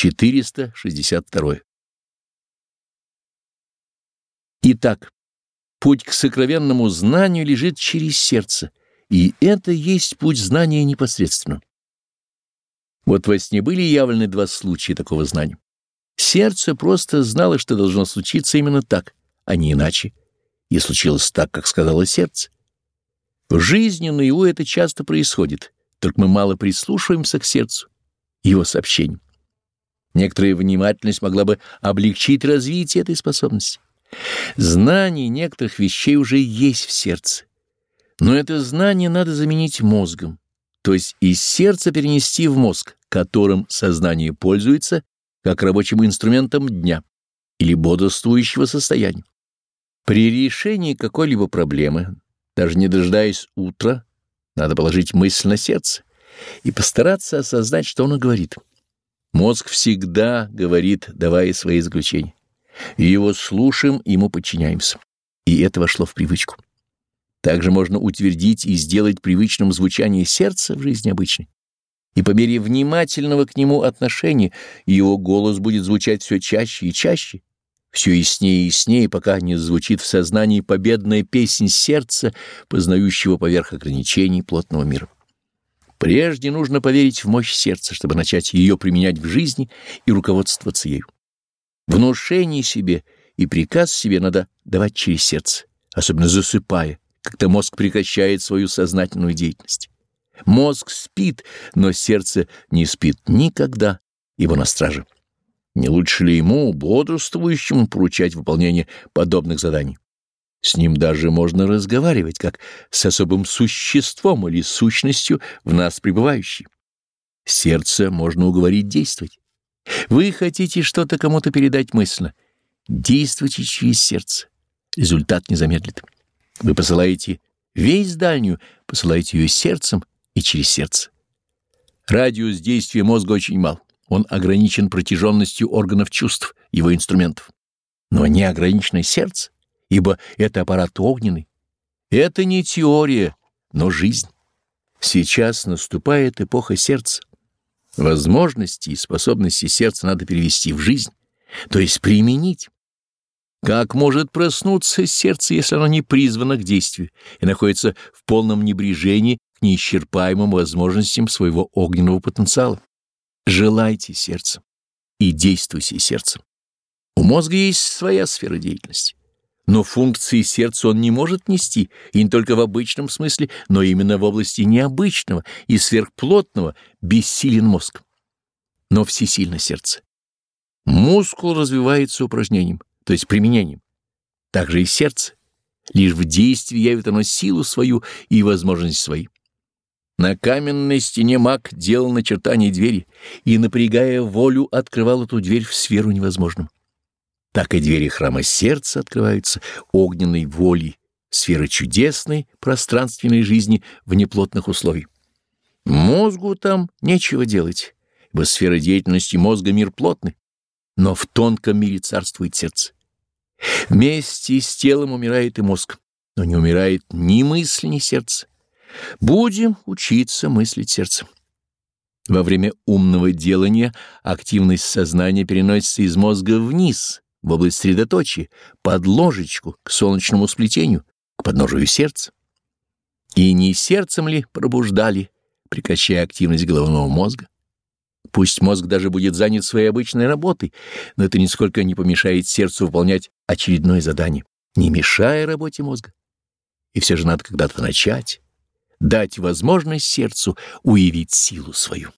462. Итак, путь к сокровенному знанию лежит через сердце, и это есть путь знания непосредственно. Вот во сне были явлены два случая такого знания. Сердце просто знало, что должно случиться именно так, а не иначе, и случилось так, как сказала сердце. В жизни наяву это часто происходит, только мы мало прислушиваемся к сердцу, его сообщениям. Некоторая внимательность могла бы облегчить развитие этой способности. Знание некоторых вещей уже есть в сердце, но это знание надо заменить мозгом, то есть из сердца перенести в мозг, которым сознание пользуется как рабочим инструментом дня или бодрствующего состояния. При решении какой-либо проблемы, даже не дожидаясь утра, надо положить мысль на сердце и постараться осознать, что оно говорит. Мозг всегда говорит, давая свои заключения. Его слушаем, ему подчиняемся. И это вошло в привычку. Также можно утвердить и сделать привычным звучание сердца в жизни обычной. И по мере внимательного к нему отношения его голос будет звучать все чаще и чаще, все яснее и яснее, пока не звучит в сознании победная песнь сердца, познающего поверх ограничений плотного мира. Прежде нужно поверить в мощь сердца, чтобы начать ее применять в жизни и руководствоваться ею. Внушение себе и приказ себе надо давать через сердце, особенно засыпая, когда мозг прекращает свою сознательную деятельность. Мозг спит, но сердце не спит никогда, ибо на страже. Не лучше ли ему, бодрствующему, поручать выполнение подобных заданий? С ним даже можно разговаривать, как с особым существом или сущностью в нас пребывающей. Сердце можно уговорить действовать. Вы хотите что-то кому-то передать мысленно. Действуйте через сердце. Результат не замедлит. Вы посылаете весь дальнюю, посылаете ее сердцем и через сердце. Радиус действия мозга очень мал. Он ограничен протяженностью органов чувств, его инструментов. Но не ограничено сердце ибо это аппарат огненный. Это не теория, но жизнь. Сейчас наступает эпоха сердца. Возможности и способности сердца надо перевести в жизнь, то есть применить. Как может проснуться сердце, если оно не призвано к действию и находится в полном небрежении к неисчерпаемым возможностям своего огненного потенциала? Желайте сердцем и действуйте сердцем. У мозга есть своя сфера деятельности. Но функции сердца он не может нести, и не только в обычном смысле, но именно в области необычного и сверхплотного бессилен мозг. Но всесильно сердце. Мускул развивается упражнением, то есть применением. Также и сердце. Лишь в действии явит оно силу свою и возможность свои. На каменной стене маг делал начертание двери и, напрягая волю, открывал эту дверь в сферу невозможным так и двери храма сердца открываются огненной волей, сферы чудесной пространственной жизни в неплотных условиях. Мозгу там нечего делать, ибо сфера деятельности мозга мир плотный, но в тонком мире царствует сердце. Вместе с телом умирает и мозг, но не умирает ни мысль, ни сердце. Будем учиться мыслить сердцем. Во время умного делания активность сознания переносится из мозга вниз, в область средоточия, под ложечку, к солнечному сплетению, к подножию сердца. И не сердцем ли пробуждали, прекращая активность головного мозга? Пусть мозг даже будет занят своей обычной работой, но это нисколько не помешает сердцу выполнять очередное задание, не мешая работе мозга. И все же надо когда-то начать, дать возможность сердцу уявить силу свою.